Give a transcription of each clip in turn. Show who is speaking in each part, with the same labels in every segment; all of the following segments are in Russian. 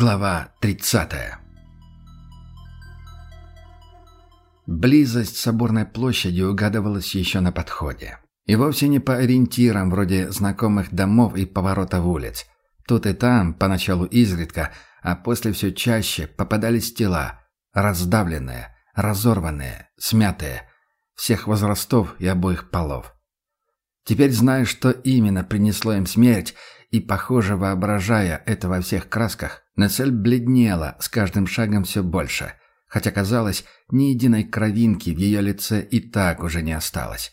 Speaker 1: Глава 30 Близость соборной площади угадывалась еще на подходе. И вовсе не по ориентирам вроде знакомых домов и поворотов улиц. Тут и там, поначалу изредка, а после все чаще попадались тела, раздавленные, разорванные, смятые, всех возрастов и обоих полов. Теперь, зная, что именно принесло им смерть, и, похоже, воображая это во всех красках, Нессель бледнела с каждым шагом все больше, хотя, казалось, ни единой кровинки в ее лице и так уже не осталось.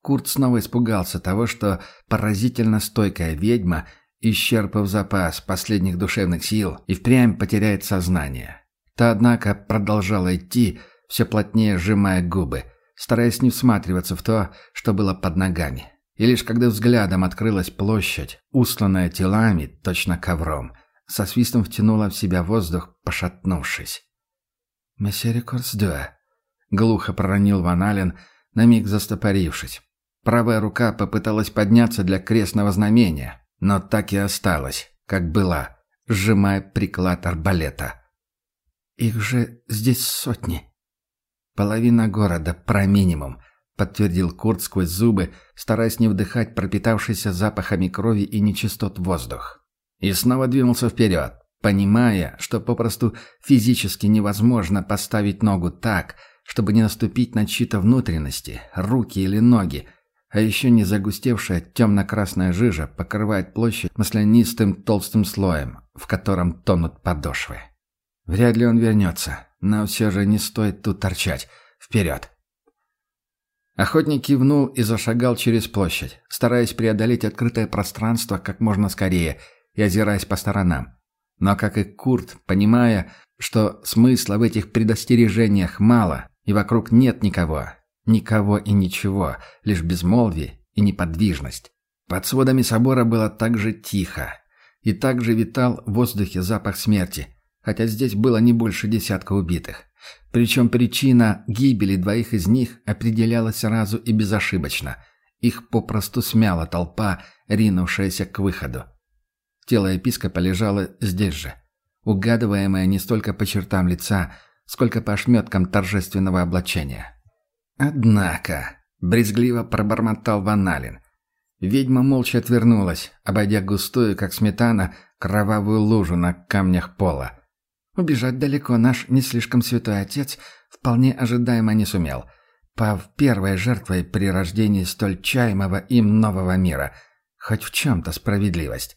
Speaker 1: Курт снова испугался того, что поразительно стойкая ведьма, исчерпав запас последних душевных сил, и впрямь потеряет сознание. Та, однако, продолжала идти, все плотнее сжимая губы, стараясь не всматриваться в то, что было под ногами. И лишь когда взглядом открылась площадь, устланная телами, точно ковром, со свистом втянула в себя воздух, пошатнувшись. «Мессерикорс-дюэ», — глухо проронил Ван Ален, на миг застопорившись. Правая рука попыталась подняться для крестного знамения, но так и осталась, как была, сжимая приклад арбалета. «Их же здесь сотни. Половина города, про минимум», — подтвердил Курт сквозь зубы, стараясь не вдыхать пропитавшийся запахами крови и нечистот воздух. И снова двинулся вперед, понимая, что попросту физически невозможно поставить ногу так, чтобы не наступить на чьи-то внутренности, руки или ноги, а еще не загустевшая темно-красная жижа покрывает площадь маслянистым толстым слоем, в котором тонут подошвы. Вряд ли он вернется, но все же не стоит тут торчать. Вперед! Охотник кивнул и зашагал через площадь, стараясь преодолеть открытое пространство как можно скорее и озираясь по сторонам. Но, как и Курт, понимая, что смысла в этих предостережениях мало, и вокруг нет никого, никого и ничего, лишь безмолвие и неподвижность. Под сводами собора было так же тихо, и так же витал в воздухе запах смерти, хотя здесь было не больше десятка убитых. Причем причина гибели двоих из них определялась сразу и безошибочно. Их попросту смяла толпа, ринувшаяся к выходу. Тело епископа лежало здесь же, угадываемое не столько по чертам лица, сколько по ошметкам торжественного облачения. «Однако», — брезгливо пробормотал Ваналин, ведьма молча отвернулась, обойдя густую, как сметана, кровавую лужу на камнях пола. Убежать далеко наш не слишком святой отец вполне ожидаемо не сумел, пав первой жертвой при рождении столь чаемого им нового мира. Хоть в чем-то справедливость.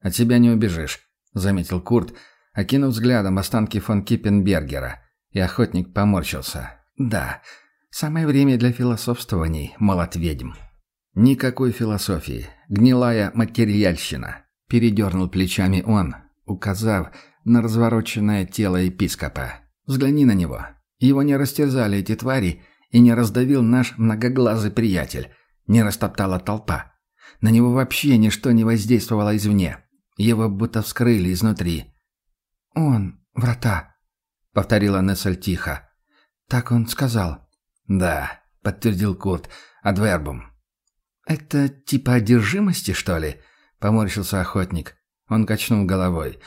Speaker 1: «От себя не убежишь», — заметил Курт, окинув взглядом останки фон Киппенбергера. И охотник поморщился. «Да, самое время для философствований, молот ведьм». «Никакой философии. Гнилая материальщина», — передернул плечами он, указав на развороченное тело епископа. Взгляни на него. Его не растерзали эти твари и не раздавил наш многоглазый приятель, не растоптала толпа. На него вообще ничто не воздействовало извне. Его будто вскрыли изнутри. «Он, врата», — повторила Нессель тихо. «Так он сказал». «Да», — подтвердил Курт, — «адвербум». «Это типа одержимости, что ли?» — поморщился охотник. Он качнул головой.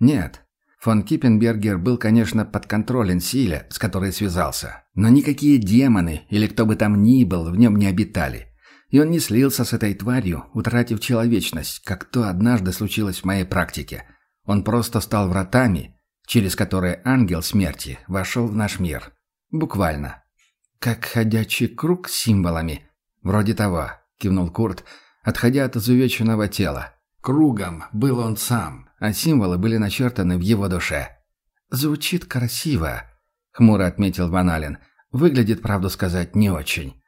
Speaker 1: Нет, фон Киппенбергер был, конечно, подконтролен силе, с которой связался. Но никакие демоны или кто бы там ни был в нем не обитали. И он не слился с этой тварью, утратив человечность, как то однажды случилось в моей практике. Он просто стал вратами, через которые ангел смерти вошел в наш мир. Буквально. Как ходячий круг с символами. Вроде того, кивнул Курт, отходя от изувеченного тела. Кругом был он сам, а символы были начертаны в его душе. «Звучит красиво», — хмуро отметил Ваналин. «Выглядит, правду сказать, не очень».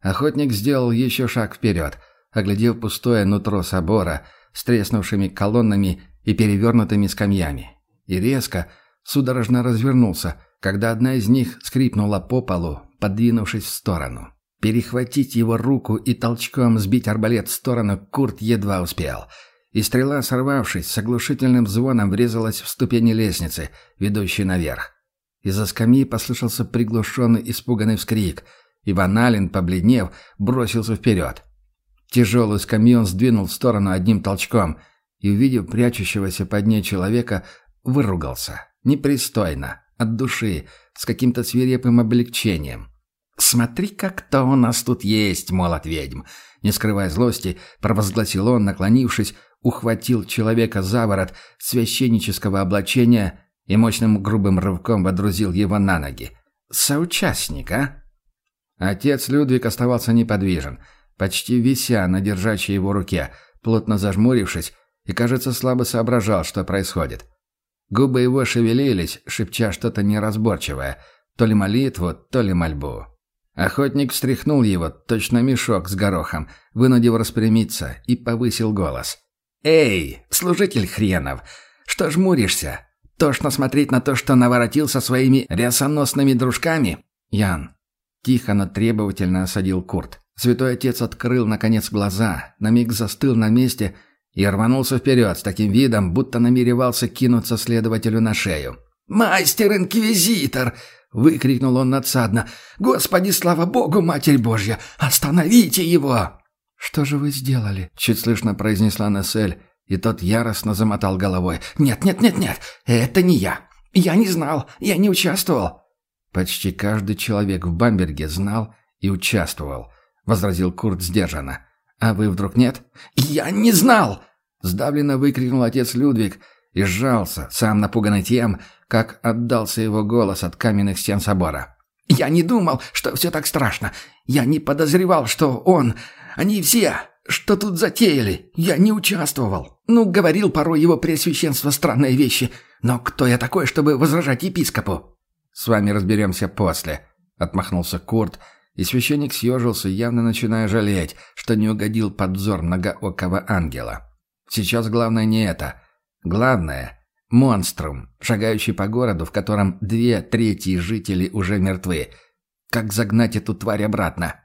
Speaker 1: Охотник сделал еще шаг вперед, оглядев пустое нутро собора с треснувшими колоннами и перевернутыми скамьями. И резко, судорожно развернулся, когда одна из них скрипнула по полу, подвинувшись в сторону. Перехватить его руку и толчком сбить арбалет в сторону Курт едва успел — и стрела, сорвавшись, с оглушительным звоном врезалась в ступени лестницы, ведущей наверх. Из-за скамьи послышался приглушенный испуганный вскрик, и Ван Ален, побледнев, бросился вперед. Тяжелую скамью он сдвинул в сторону одним толчком и, увидев прячущегося под ней человека, выругался. Непристойно, от души, с каким-то свирепым облегчением. «Смотри-ка, кто у нас тут есть, молот ведьм!» Не скрывая злости, провозгласил он, наклонившись, ухватил человека за ворот священнического облачения и мощным грубым рывком водрузил его на ноги. «Соучастник, а?» Отец Людвиг оставался неподвижен, почти вися на держачей его руке, плотно зажмурившись, и, кажется, слабо соображал, что происходит. Губы его шевелились, шепча что-то неразборчивое, то ли молитву, то ли мольбу. Охотник встряхнул его, точно мешок с горохом, вынудив распрямиться, и повысил голос. «Эй, служитель хренов, что жмуришься? Тошно смотреть на то, что наворотил со своими рясоносными дружками?» «Ян», — тихо, но требовательно осадил Курт. Святой отец открыл, наконец, глаза, на миг застыл на месте и рванулся вперед с таким видом, будто намеревался кинуться следователю на шею. «Мастер-инквизитор!» — выкрикнул он надсадно. «Господи, слава Богу, Матерь Божья! Остановите его!»
Speaker 2: «Что же вы сделали?»
Speaker 1: — чуть слышно произнесла Нессель, и тот яростно замотал головой.
Speaker 2: «Нет, нет, нет, нет! Это не я! Я не знал! Я не участвовал!»
Speaker 1: «Почти каждый человек в Бамберге знал и участвовал», — возразил Курт сдержанно. «А вы вдруг нет?»
Speaker 2: «Я не знал!»
Speaker 1: — сдавленно выкрикнул отец Людвиг и сжался, сам напуганный тем, как отдался его голос от каменных стен собора.
Speaker 2: «Я не думал, что все так страшно. Я не подозревал, что он... Они все... Что тут затеяли? Я не участвовал. Ну, говорил порой его преосвященство странные вещи. Но кто я такой, чтобы возражать епископу?»
Speaker 1: «С вами разберемся после», — отмахнулся Курт, — и священник съежился, явно начиная жалеть, что не угодил под взор многоокого ангела. Сейчас главное не это. Главное — монструм, шагающий по городу, в котором две трети жителей уже мертвы. Как загнать эту тварь обратно?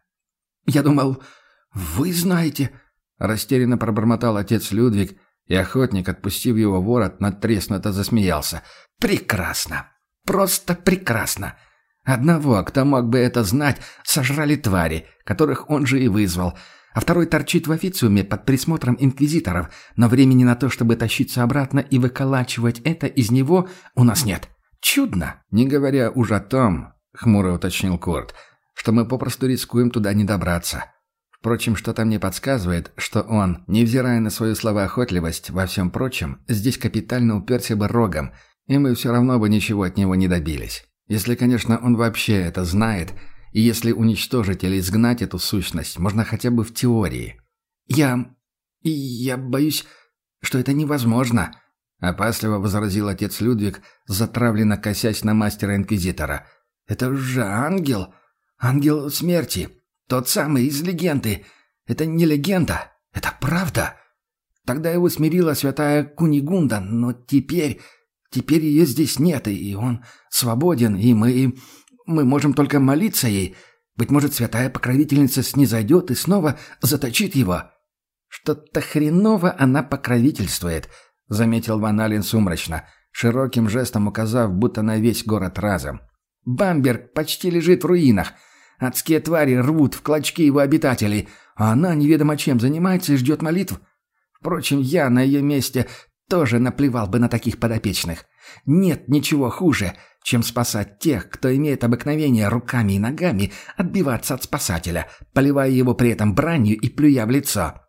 Speaker 2: «Я думал, вы знаете...» — растерянно пробормотал отец Людвиг, и охотник, отпустив его ворот, надтреснуто засмеялся. «Прекрасно! Просто прекрасно! Одного, кто мог бы это знать, сожрали твари, которых он же и вызвал, а второй торчит в официуме под присмотром инквизиторов, но времени на то, чтобы тащиться обратно и выколачивать это из него, у нас нет. Чудно.
Speaker 1: Не говоря уже о том, хмуро уточнил Курт, что мы попросту рискуем туда не добраться. Впрочем, что-то мне подсказывает, что он, невзирая на свою словоохотливость во всем прочем, здесь капитально уперся бы рогом, и мы все равно бы ничего от него не добились. Если, конечно, он вообще это знает, и если уничтожить или изгнать эту сущность, можно хотя бы в теории.
Speaker 2: «Я... я боюсь, что это невозможно», —
Speaker 1: опасливо возразил отец Людвиг, затравленно косясь на мастера-инквизитора.
Speaker 2: «Это же ангел! Ангел смерти! Тот самый из легенды! Это не легенда, это правда!» Тогда его смирила святая Кунигунда, но теперь Теперь ее здесь нет, и он свободен, и мы... мы можем только молиться ей. Быть может, святая покровительница снизойдет и снова заточит его».
Speaker 1: «Что-то хреново она покровительствует», — заметил Ван Ален сумрачно, широким жестом указав, будто на весь город разом. «Бамберг почти лежит в руинах. Адские твари рвут в клочки его обитателей, а она неведомо чем занимается и ждет молитв. Впрочем, я на ее месте тоже наплевал бы на таких подопечных. Нет ничего хуже, чем спасать тех, кто имеет обыкновение руками и ногами отбиваться от спасателя, поливая его при этом бранью и плюя в лицо.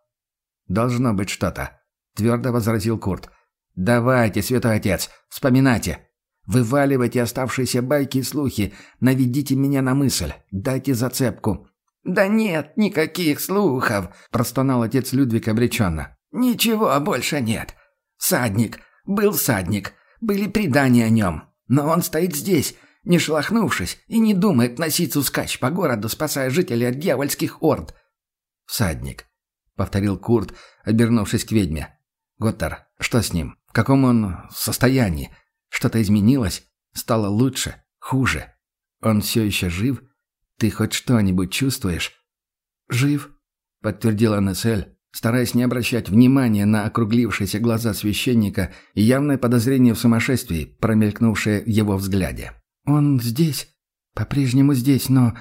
Speaker 1: «Должно быть что-то», — твердо возразил Курт. «Давайте, святой отец, вспоминайте. Вываливайте оставшиеся байки и слухи, наведите меня на мысль, дайте зацепку».
Speaker 2: «Да нет никаких слухов», — простонал отец Людвиг обреченно. «Ничего больше нет. Садник. Был садник. Были предания о нем. Но он стоит здесь, не шелохнувшись, и не думает носиться ускач по городу, спасая жителей от дьявольских орд.
Speaker 1: «Всадник», — повторил Курт, обернувшись к ведьме. «Готтер, что с ним? В каком он состоянии? Что-то изменилось? Стало лучше? Хуже? Он все еще жив? Ты хоть что-нибудь чувствуешь?»
Speaker 2: «Жив», — подтвердила Нессель, стараясь не обращать внимания на округлившиеся глаза священника и явное подозрение в сумасшествии, промелькнувшее в его взгляде. «Он здесь, по-прежнему здесь, но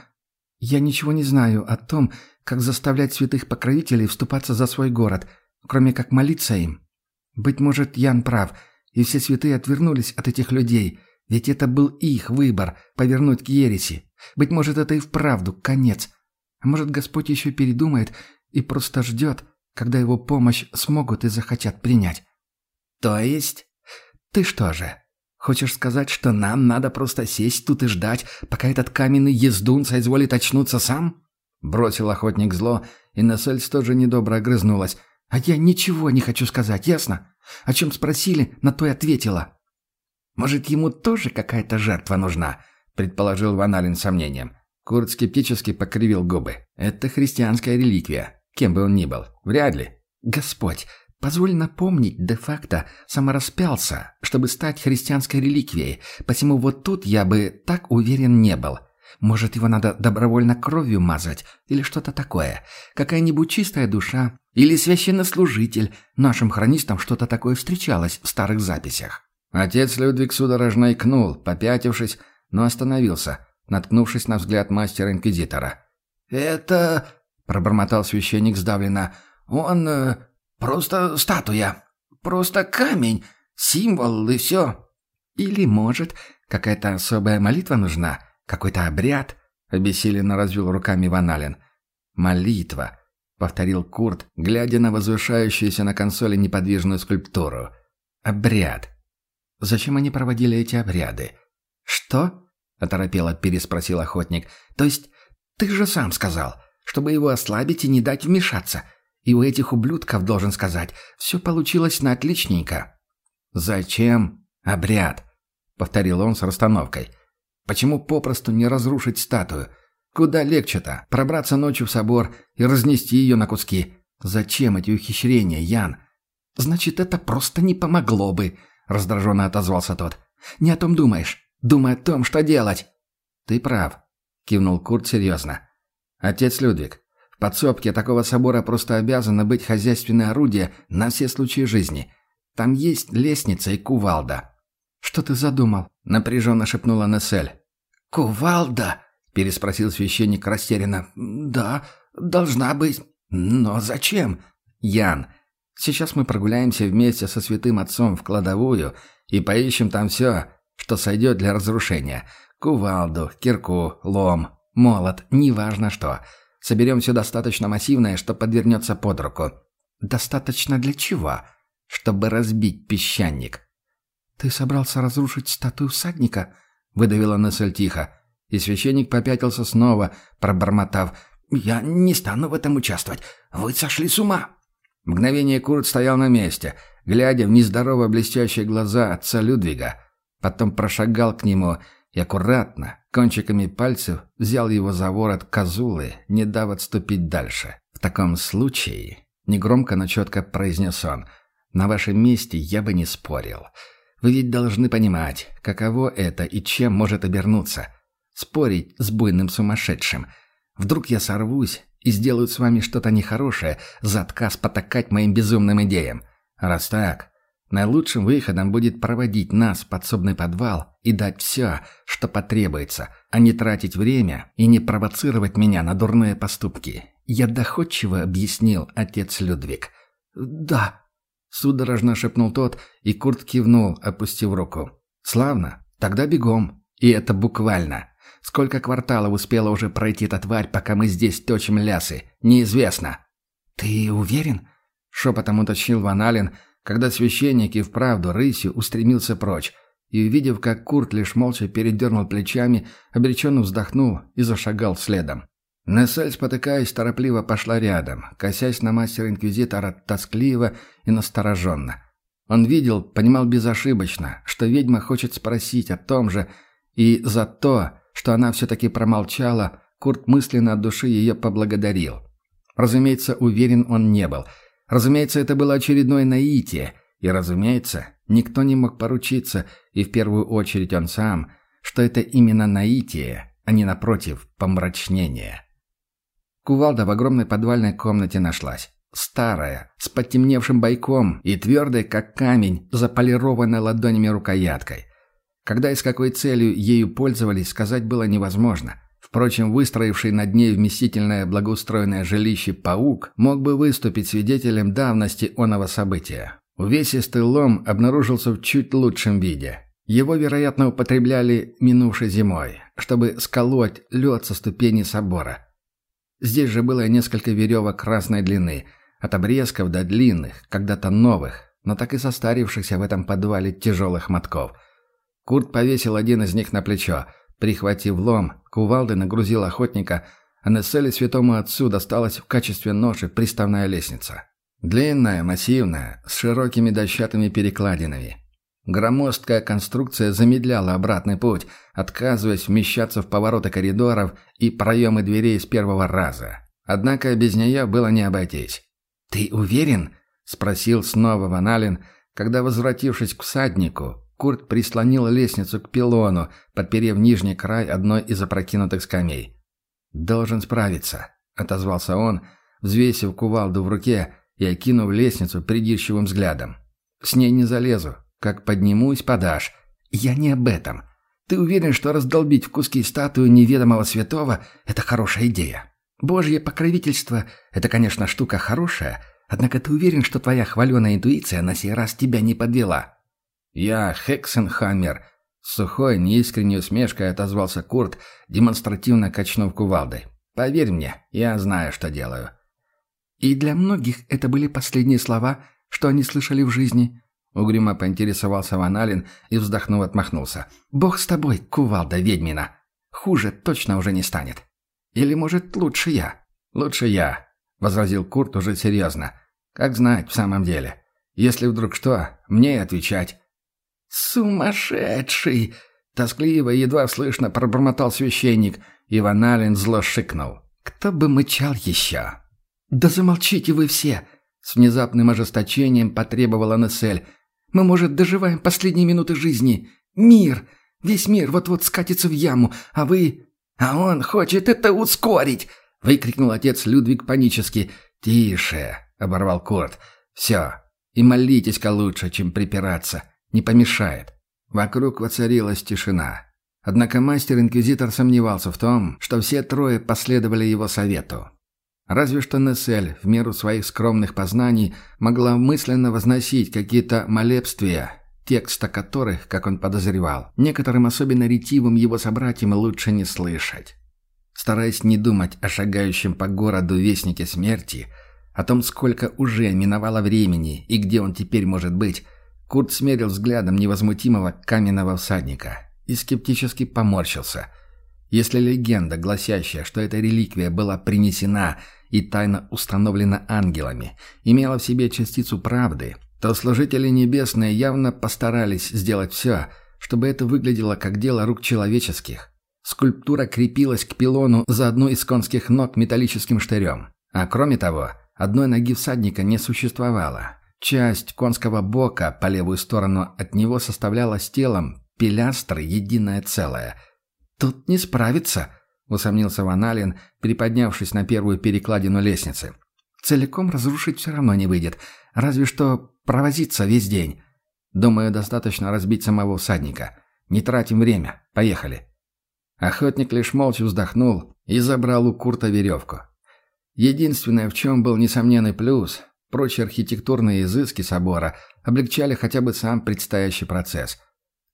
Speaker 2: я ничего не знаю о том, как заставлять святых покровителей вступаться за свой город, кроме как молиться им. Быть может, Ян прав, и все святые отвернулись от этих людей, ведь это был их выбор – повернуть к ереси. Быть может, это и вправду конец. А может, Господь еще передумает и просто ждет, когда его помощь смогут и захотят принять. То есть? Ты что же, хочешь сказать, что нам надо просто сесть тут и ждать, пока этот каменный ездун соизволит очнуться сам? Бросил охотник зло, и Нассельс тоже недобро огрызнулась. «А я ничего не хочу сказать, ясно? О чем спросили, на то и ответила». «Может, ему тоже какая-то жертва нужна?» — предположил Ваналин сомнением. Курт скептически покривил губы. «Это христианская реликвия. Кем бы он ни был. Вряд ли». «Господь, позволь напомнить, де-факто самораспялся, чтобы стать христианской реликвией, посему вот тут я бы так уверен не был. Может, его надо добровольно кровью мазать или что-то такое. Какая-нибудь чистая душа или священнослужитель. Нашим хронистам что-то такое встречалось в старых записях».
Speaker 1: Отец Людвиг судорожно икнул, попятившись, но остановился, наткнувшись на взгляд мастера-инквизитора.
Speaker 2: «Это...» — пробормотал священник сдавленно. «Он... Э, просто статуя. Просто камень. Символ и все». «Или, может, какая-то особая молитва нужна?» Какой-то обряд?» — обессиленно развел руками Ваналин. «Молитва», — повторил Курт, глядя на возвышающуюся на консоли неподвижную скульптуру. «Обряд. Зачем они проводили эти обряды?» «Что?» — оторопело переспросил охотник. «То есть ты же сам сказал, чтобы его ослабить и не дать вмешаться. И у этих ублюдков, должен сказать, все получилось на отличненько». «Зачем обряд?» — повторил он с расстановкой. Почему попросту не разрушить статую? Куда легче-то пробраться ночью в собор и разнести ее на куски? Зачем эти ухищрения, Ян? Значит, это просто не помогло бы, раздраженно отозвался тот. Не о том думаешь. Думай о том, что делать. Ты прав, кивнул Курт серьезно. Отец Людвиг, в подсобке такого собора просто обязано быть хозяйственное орудие на все случаи жизни. Там есть лестница и кувалда. «Что ты задумал?» — напряженно шепнула Нессель. «Кувалда?» — переспросил священник растерянно. «Да, должна быть. Но зачем?» «Ян, сейчас мы прогуляемся вместе со святым отцом в кладовую и поищем там все, что сойдет для разрушения. Кувалду, кирку, лом, молот, неважно что. Соберем все достаточно массивное, что подвернется под руку». «Достаточно для чего?» «Чтобы разбить песчаник». «Ты собрался разрушить статую всадника?» — выдавила Нессель тихо. И священник попятился снова, пробормотав. «Я не стану в этом участвовать. Вы сошли с ума!» Мгновение Курт стоял на месте, глядя в нездорово блестящие глаза отца Людвига. Потом прошагал к нему и аккуратно, кончиками пальцев, взял его за ворот козулы, не дав отступить дальше. «В таком случае...» — негромко, но четко произнес он. «На вашем месте я бы не спорил. Вы ведь должны понимать, каково это и чем может обернуться. Спорить с буйным сумасшедшим. Вдруг я сорвусь и сделаю с вами что-то нехорошее за отказ потакать моим безумным идеям. Раз так, наилучшим выходом будет проводить нас в подсобный подвал и дать все, что потребуется, а не тратить время и не провоцировать меня на дурные поступки. Я доходчиво объяснил отец Людвиг. «Да», Судорожно шепнул тот, и Курт кивнул, опустив руку. «Славно. Тогда бегом. И это буквально. Сколько кварталов успела уже пройти эта тварь, пока мы здесь точим лясы? Неизвестно». «Ты уверен?» — шепотом уточнил Ван Ален, когда священник и вправду рысью устремился прочь, и, увидев, как Курт лишь молча передернул плечами, обреченно вздохнул и зашагал следом. Нессель, спотыкаясь, торопливо пошла рядом, косясь на мастера-инквизитора тоскливо и настороженно. Он видел, понимал безошибочно, что ведьма хочет спросить о том же, и за то, что она все-таки промолчала, Курт мысленно от души ее поблагодарил. Разумеется, уверен он не был. Разумеется, это было очередное наитие, и, разумеется, никто не мог поручиться, и в первую очередь он сам, что это именно наитие, а не, напротив, помрачнение. Кувалда в огромной подвальной комнате нашлась. Старая, с потемневшим бойком и твердой, как камень, заполированной ладонями рукояткой. Когда и с какой целью ею пользовались, сказать было невозможно. Впрочем, выстроивший над ней вместительное благоустроенное жилище паук мог бы выступить свидетелем давности оного события.
Speaker 1: Увесистый лом обнаружился в чуть лучшем виде. Его, вероятно, употребляли минувшей зимой, чтобы сколоть лед со ступени собора. Здесь же было несколько веревок разной длины, от обрезков до длинных, когда-то новых, но так и состарившихся в этом подвале тяжелых мотков. Курт повесил один из них на плечо, прихватив лом, кувалды нагрузил охотника, а Несселе святому отцу досталась в качестве ноши приставная лестница. Длинная, массивная, с широкими дощатыми перекладинами. Громоздкая конструкция замедляла обратный путь, отказываясь вмещаться в повороты коридоров и проемы дверей с первого раза. Однако без нее было не обойтись. «Ты уверен?» — спросил снова Ван Ален, когда, возвратившись к всаднику, Курт прислонил лестницу к пилону, подперев нижний край одной из опрокинутых скамей. «Должен справиться», — отозвался он, взвесив кувалду в руке и окинув лестницу придирчивым взглядом. «С ней не залезу. Как поднимусь, подашь. Я не об этом. Ты уверен, что раздолбить в куски статую неведомого святого – это хорошая идея? Божье покровительство – это, конечно, штука хорошая, однако ты уверен, что твоя хваленая интуиция на сей раз тебя не подвела?» «Я Хексенхаммер», – сухой, неискренней усмешкой отозвался Курт, демонстративно качнув кувалдой. «Поверь мне, я знаю, что делаю».
Speaker 2: И для многих это были последние слова, что они слышали в жизни. Угрюмо поинтересовался Ваналин и, вздохнув, отмахнулся. «Бог с тобой, кувалда ведьмина! Хуже точно уже не станет. Или, может, лучше я?»
Speaker 1: «Лучше я», — возразил Курт уже серьезно. «Как знать в самом деле. Если вдруг что, мне отвечать».
Speaker 2: «Сумасшедший!» — тоскливо едва слышно пробормотал священник, и Ваналин зло шикнул. «Кто бы мычал еще?» «Да замолчите вы все!» С внезапным ожесточением потребовала Нессель. «Мы, может, доживаем последние минуты жизни. Мир! Весь мир вот-вот скатится в яму, а вы... А он хочет это ускорить!» Выкрикнул отец Людвиг панически. «Тише!» — оборвал Корт. «Все. И молитесь-ка лучше, чем припираться. Не помешает». Вокруг воцарилась тишина. Однако мастер-инквизитор сомневался в том, что все трое последовали его совету. Разве что Нессель, в меру своих скромных познаний, могла мысленно возносить какие-то молебствия, текста которых, как он подозревал, некоторым особенно ретивым его собратьям лучше не слышать. Стараясь не думать о шагающем по городу вестнике смерти, о том, сколько уже миновало времени и где он теперь может быть, Курт смерил взглядом невозмутимого каменного всадника и скептически поморщился. Если легенда, гласящая, что эта реликвия была принесена и тайно установлена ангелами, имела в себе частицу правды, то служители небесные явно постарались сделать все, чтобы это выглядело как дело рук человеческих. Скульптура крепилась к пилону за одну из конских ног металлическим штырем. А кроме того, одной ноги всадника не существовало. Часть конского бока по левую сторону от него составляла с телом пилястры единое целое. «Тут не справиться», усомнился Ваналин, приподнявшись на первую перекладину лестницы. «Целиком разрушить все равно не выйдет, разве что провозиться весь день. Думаю, достаточно разбить самого всадника. Не тратим время. Поехали». Охотник лишь молча вздохнул и забрал у Курта веревку. Единственное, в чем был несомненный плюс, прочие архитектурные изыски собора облегчали хотя бы сам предстоящий процесс –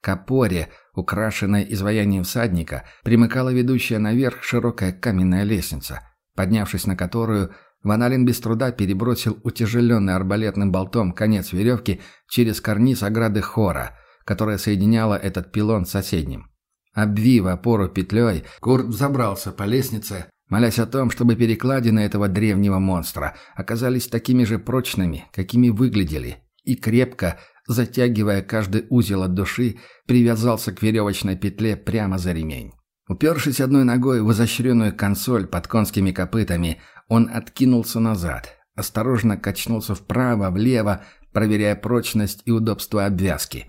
Speaker 2: к опоре, украшенной изваянием всадника, примыкала ведущая наверх широкая каменная лестница, поднявшись на которую, Ваналин без труда перебросил утяжеленный арбалетным болтом конец веревки через карниз ограды хора, которая соединяла этот пилон с соседним. Обвив опору петлей, Курт забрался по лестнице, молясь о том, чтобы перекладины этого древнего монстра оказались такими же прочными, какими выглядели, и крепко, затягивая каждый узел от души, привязался к веревочной петле прямо за ремень. Упершись одной ногой в изощренную консоль под конскими копытами, он откинулся назад, осторожно качнулся вправо-влево, проверяя прочность и удобство обвязки.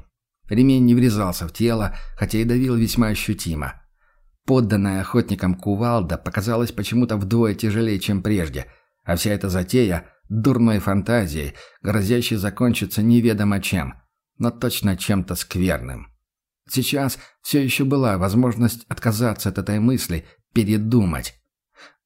Speaker 2: Ремень не врезался в тело, хотя и давил весьма ощутимо. Подданная охотникам кувалда показалась почему-то вдвое тяжелее, чем прежде, а вся эта затея — дурной фантазией, грозящей закончиться неведомо чем, но точно чем-то скверным. Сейчас все еще была возможность отказаться от этой мысли, передумать.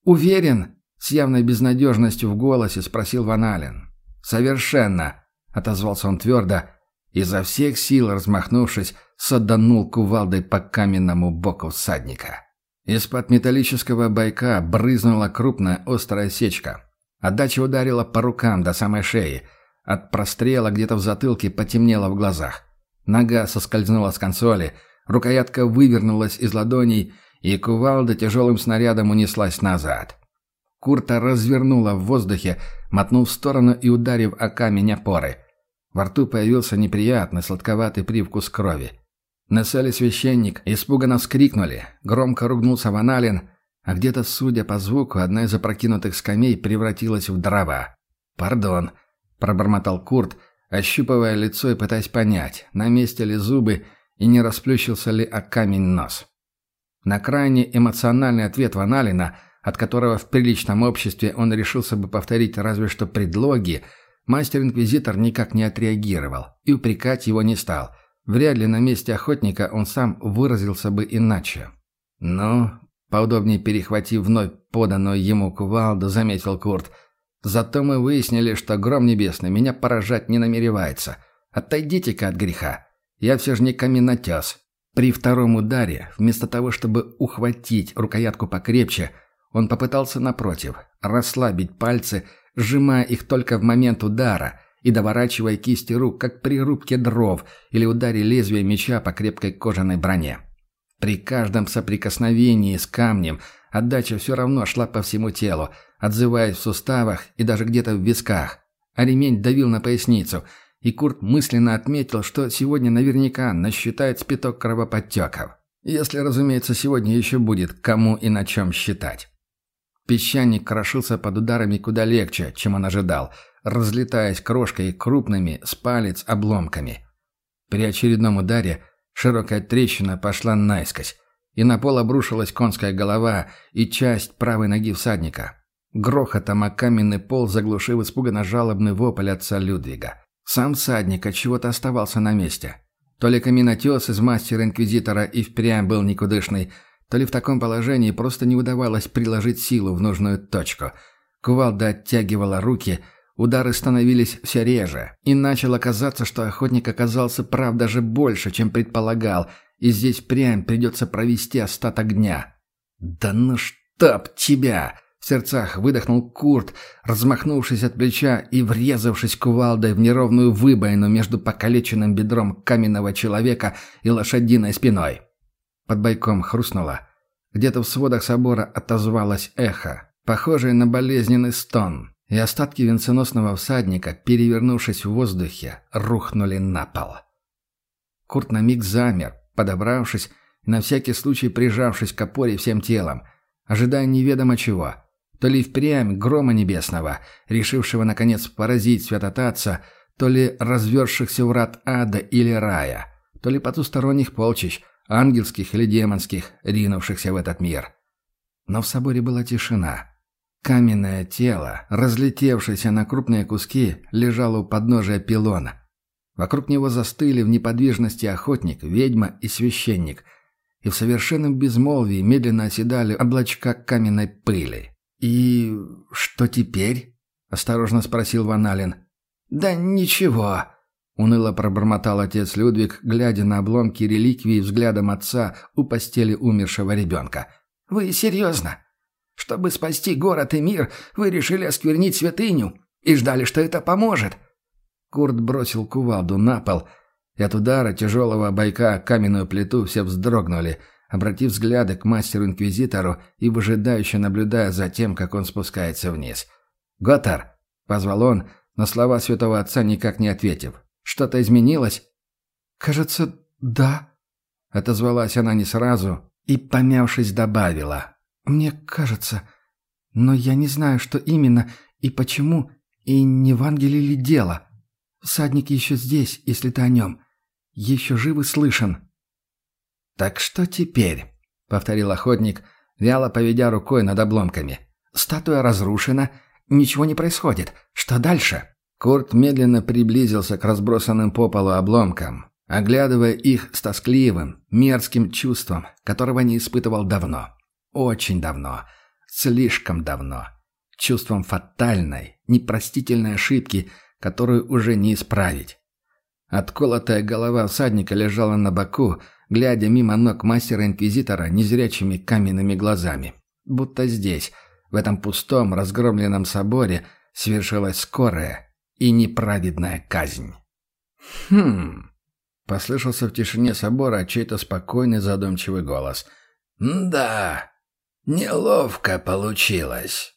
Speaker 2: «Уверен?» — с явной безнадежностью в голосе спросил Ван Ален. «Совершенно!»
Speaker 1: —— отозвался он твердо, изо всех сил размахнувшись, саданул кувалдой по каменному боку всадника. Из-под металлического байка брызнула крупная острая сечка. Отдача ударила по рукам до самой шеи. От прострела где-то в затылке потемнело в глазах. Нога соскользнула с консоли, рукоятка вывернулась из ладоней, и кувалда тяжелым снарядом унеслась назад. Курта развернула в воздухе, мотнув в сторону и ударив о камень опоры. Во рту появился неприятный сладковатый привкус крови. Нессель священник испуганно вскрикнули, громко ругнулся Ваналин, а где-то, судя по звуку, одна из опрокинутых скамей превратилась в дрова. «Пардон», — пробормотал Курт, ощупывая лицо и пытаясь понять, на месте ли зубы и не расплющился ли о камень нос. На крайне эмоциональный ответ Ваналина, от которого в приличном обществе он решился бы повторить разве что предлоги, мастер-инквизитор никак не отреагировал и упрекать его не стал. Вряд ли на месте охотника он сам выразился бы иначе. «Ну, поудобнее перехватив вновь поданную ему кувалду, заметил Курт. «Зато мы выяснили, что гром небесный меня поражать не намеревается. Отойдите-ка от греха. Я все же не каменотес, при втором ударе, вместо того, чтобы ухватить рукоятку покрепче, он попытался, напротив, расслабить пальцы, сжимая их только в момент удара и доворачивая кисти рук, как при рубке дров или ударе лезвия меча по крепкой кожаной броне. При каждом соприкосновении с камнем отдача все равно шла по всему телу, отзываясь в суставах и даже где-то в висках, а ремень давил на поясницу – и Курт мысленно отметил, что сегодня наверняка насчитает спиток кровоподтеков. Если, разумеется, сегодня еще будет кому и на чем считать. Песчаник крошился под ударами куда легче, чем он ожидал, разлетаясь крошкой крупными с палец обломками. При очередном ударе широкая трещина пошла наискось, и на пол обрушилась конская голова и часть правой ноги всадника. Грохотом о каменный пол заглушил испуганно жалобный вопль отца Людвига. Сам всадник от чего-то оставался на месте. То ли каменотес из мастера-инквизитора и впрямь был никудышный, то ли в таком положении просто не удавалось приложить силу в нужную точку. Кувалда оттягивала руки, удары становились все реже, и начало казаться, что охотник оказался прав даже больше, чем предполагал, и здесь прям придется провести остаток дня. «Да ну чтоб тебя!» В сердцах выдохнул Курт, размахнувшись от плеча и врезавшись кувалдой в неровную выбоину между покалеченным бедром каменного человека и лошадиной спиной. Под бойком хрустнуло. Где-то в сводах собора отозвалось эхо, похожее на болезненный стон, и остатки венценосного всадника, перевернувшись в воздухе, рухнули на пол. Курт на миг замер, подобравшись и на всякий случай прижавшись к опоре всем телом, ожидая неведомо чего — то ли впрямь грома небесного, решившего, наконец, поразить святотатца, то ли развершихся врат ада или рая, то ли потусторонних полчищ, ангельских или демонских, ринувшихся в этот мир. Но в соборе была тишина. Каменное тело, разлетевшееся на крупные куски, лежало у подножия пилона. Вокруг него застыли в неподвижности охотник, ведьма и священник, и в совершенном безмолвии медленно оседали облачка каменной пыли. «И что теперь?» — осторожно спросил Ван Ален. «Да ничего», — уныло пробормотал отец Людвиг, глядя на обломки реликвии взглядом отца у постели умершего ребенка. «Вы серьезно? Чтобы спасти город и мир, вы решили осквернить святыню и ждали, что это поможет?» Курт бросил кувалду на пол, и от удара тяжелого бойка каменную плиту все вздрогнули — обратив взгляды к мастеру-инквизитору и выжидающе наблюдая за тем, как он спускается вниз. «Готар!» — позвал он, на слова святого отца никак не ответив. «Что-то изменилось?»
Speaker 3: «Кажется, да», — отозвалась она не сразу и, помявшись, добавила. «Мне кажется, но я не знаю, что именно и почему, и не в Евангелие ли дело. Всадник еще здесь, если ты о нем. Еще жив и слышен».
Speaker 1: «Так что теперь?» — повторил охотник, вяло поведя рукой над обломками. «Статуя разрушена, ничего не происходит. Что дальше?» Курт медленно приблизился к разбросанным по полу обломкам, оглядывая их с тоскливым, мерзким чувством, которого не испытывал давно. Очень давно. Слишком давно. Чувством фатальной, непростительной ошибки, которую уже не исправить. Отколотая голова всадника лежала на боку, глядя мимо ног мастера-инквизитора незрячими каменными глазами. Будто здесь, в этом пустом, разгромленном соборе, свершилась скорая и неправедная казнь. «Хм...» — послышался в тишине собора чей-то спокойный задумчивый голос.
Speaker 2: «Да, неловко получилось.